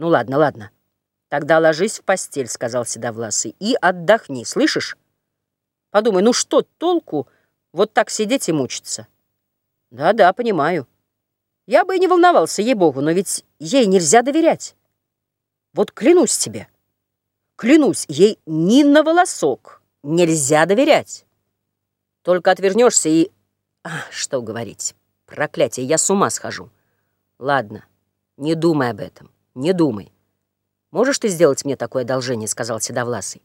Ну ладно, ладно. Тогда ложись в постель, сказал Седовласый, и отдохни, слышишь? Подумай, ну что толку вот так сидеть и мучиться? Да-да, понимаю. Я бы и не волновался, ей-богу, но ведь ей нельзя доверять. Вот клянусь тебе, клянусь, ей ни на волосок нельзя доверять. Только отвернешься и... А, что говорить, проклятие, я с ума схожу. Ладно, не думай об этом, не думай. Можешь ты сделать мне такое одолжение, сказал Седовласый.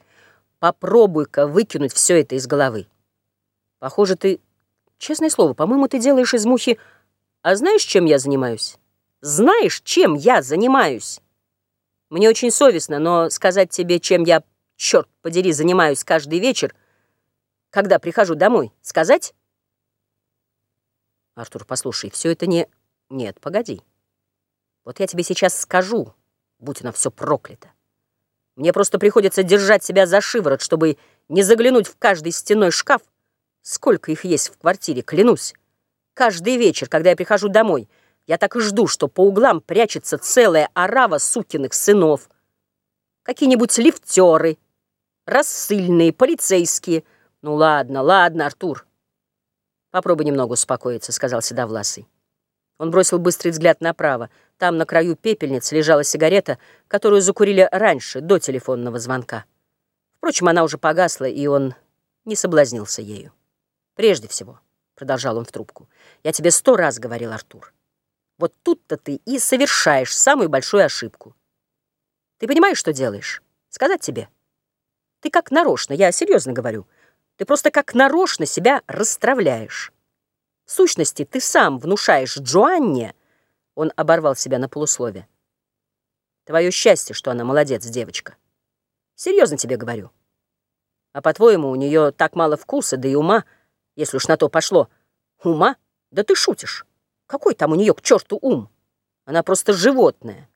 Попробуй-ка выкинуть все это из головы. Похоже, ты... Честное слово, по-моему, ты делаешь из мухи... А знаешь, чем я занимаюсь? Знаешь, чем я занимаюсь? Мне очень совестно, но сказать тебе, чем я, черт подери, занимаюсь каждый вечер, когда прихожу домой, сказать? Артур, послушай, все это не... Нет, погоди. Вот я тебе сейчас скажу, будь оно все проклято. Мне просто приходится держать себя за шиворот, чтобы не заглянуть в каждый стеной шкаф. Сколько их есть в квартире, клянусь. Каждый вечер, когда я прихожу домой, я так и жду, что по углам прячется целая орава сукиных сынов. Какие-нибудь лифтеры, рассыльные, полицейские. Ну ладно, ладно, Артур. Попробуй немного успокоиться, сказал Седовласый. Он бросил быстрый взгляд направо. Там на краю пепельницы лежала сигарета, которую закурили раньше, до телефонного звонка. Впрочем, она уже погасла, и он не соблазнился ею. «Прежде всего», — продолжал он в трубку, — «я тебе сто раз говорил, Артур, вот тут-то ты и совершаешь самую большую ошибку. Ты понимаешь, что делаешь? Сказать тебе? Ты как нарочно, я серьезно говорю, ты просто как нарочно себя расстравляешь». В сущности, ты сам внушаешь Джоанне, он оборвал себя на полуслове. Твое счастье, что она молодец, девочка. Серьезно тебе говорю. А по-твоему, у нее так мало вкуса, да и ума, если уж на то пошло. Ума? Да ты шутишь. Какой там у нее к черту ум? Она просто животное.